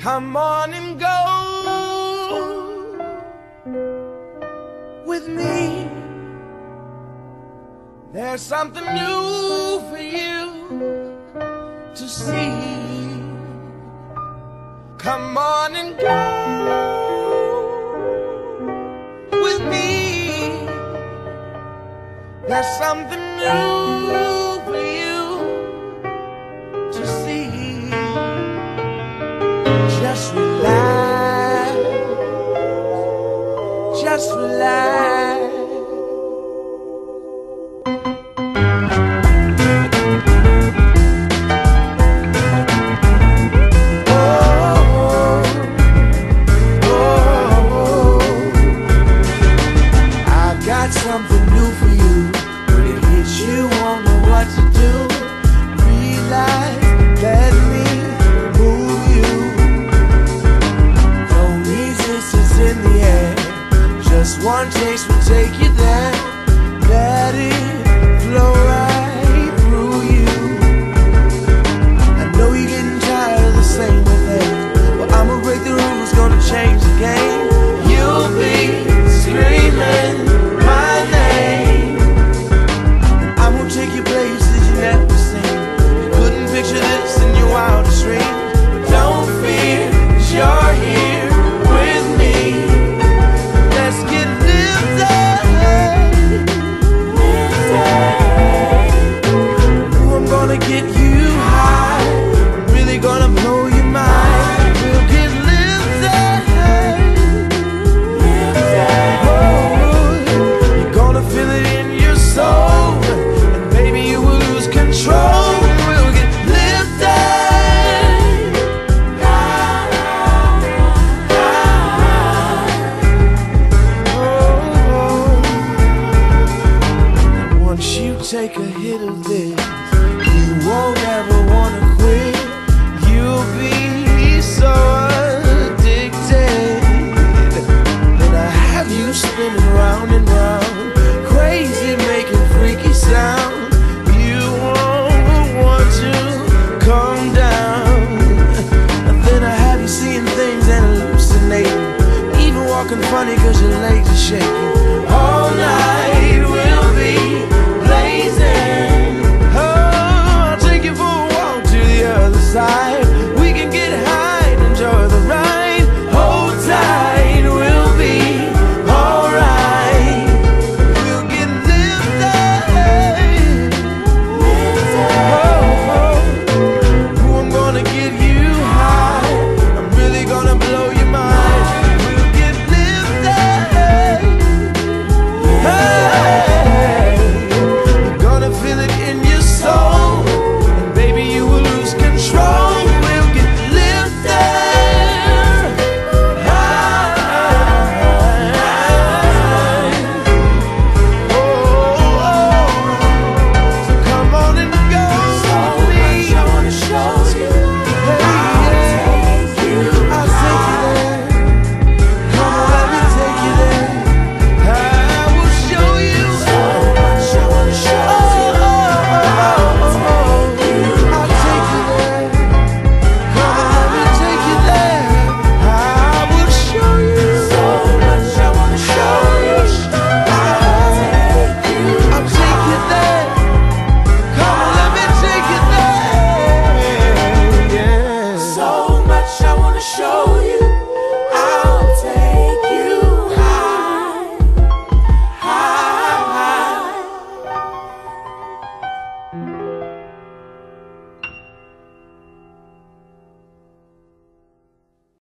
Come on and go with me. There's something new for you to see. Come on and go with me. There's something new Just relax. Oh oh, oh, oh, I've got something take you places you never seen. You couldn't picture this in your wildest dreams. But don't fear, you're here with me. Let's get lifted. Ooh, I'm gonna get you take a hit of this, you won't ever wanna quit. You'll be so addicted. Then I have you spinning round and round, crazy, making freaky sound. You won't want to down. Then I have you seeing things and even walking funny 'cause your legs are shaking.